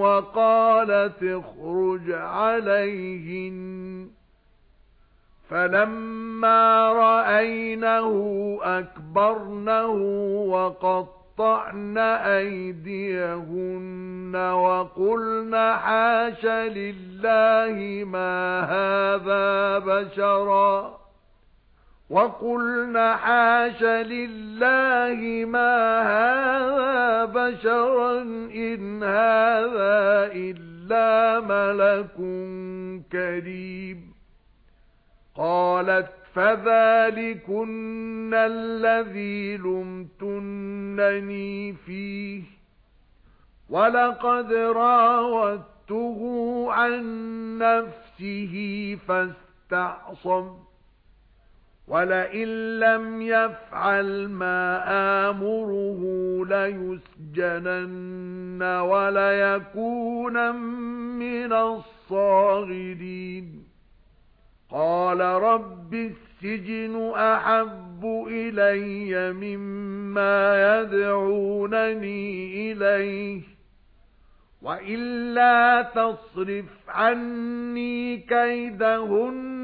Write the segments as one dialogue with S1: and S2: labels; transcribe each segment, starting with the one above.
S1: وَقَالَتِ اخْرُجْ عَلَيْهِنَّ. فَلَمَّا رَأَيْنَهُ أَكْبَرْنَهُ وَقَطَّعْنَ أَيْدِيَهُنَّ وَقُلْنَ حَاشَ لِلَّهِ مَا هَذَا بَشَرًا. وَقُلْنَ حَاشَ لِلَّهِ مَا هَذَا بَشَرًا إِنْ هَذَا إِلَّا مَلَكٌ كَرِيمٌ قَالَتْ فَذَلِكُنَّ الَّذِي لُمْتُنَّنِي فِيهِ وَلَقَدْ رَاوَدتُّهُ عَن نَّفْسِهِ فَاسْتَعْصَمَ وَلَئِن لَّمْ يَفْعَلْ مَا آمُرُهُ لَيُسْجَنَنَّ وَلَيَكُونًا مِّنَ الصَّاغِرِينَ قَالَ رَبِّ السِّجْنُ أَحَبُّ إِلَيَّ مِمَّا يَدْعُونَنِي إِلَيْهِ وَإِلَّا تَصْرِفْ عَنِّي كَيْدَهُنَّ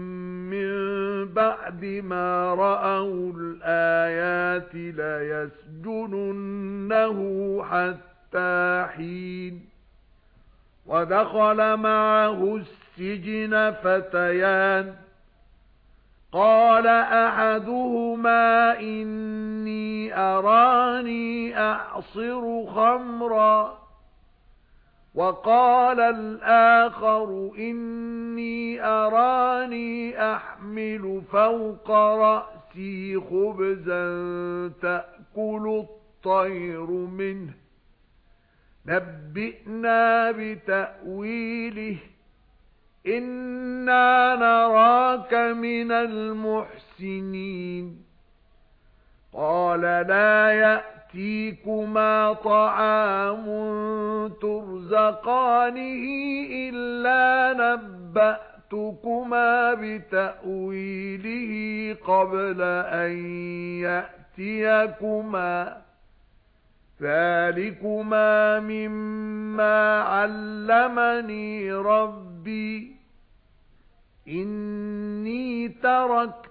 S1: بَعْدِ مَا رَأَوُا الْآيَاتِ لَيَسْجُنُنَّهُ حَتَّى حِينٍ وَدَخَلَ مَعَهُ السِّجْنَ فَتَيَانِ. قَالَ أَحَدُهُمَا إِنِّي أَرَانِي أَعْصِرُ خَمْرًا. وَقَالَ الْآخَرُ إِنِّي أَرَانِي أَحْمِلُ فَوْقَ رَأْسِي خُبْزًا تَأْكُلُ الطَّيْرُ مِنْهُ. نَبِّئْنَا بِتَأْوِيلِهِ. إِنَّا نَرَاكَ مِنَ الْمُحْسِنِينَ. قَالَ لَا يَأْتِيكُمَا طَعَامٌ تُرْزَقَانِهِ إِلَّا نَبَّأْتُكُمَا بِتَأْوِيلِهِ قَبْلَ أَن يَأْتِيَكُمَا ذَلِكُمَا مِمَّا عَلَّمَنِي رَبِّي إِنِّي تَرَكْتُ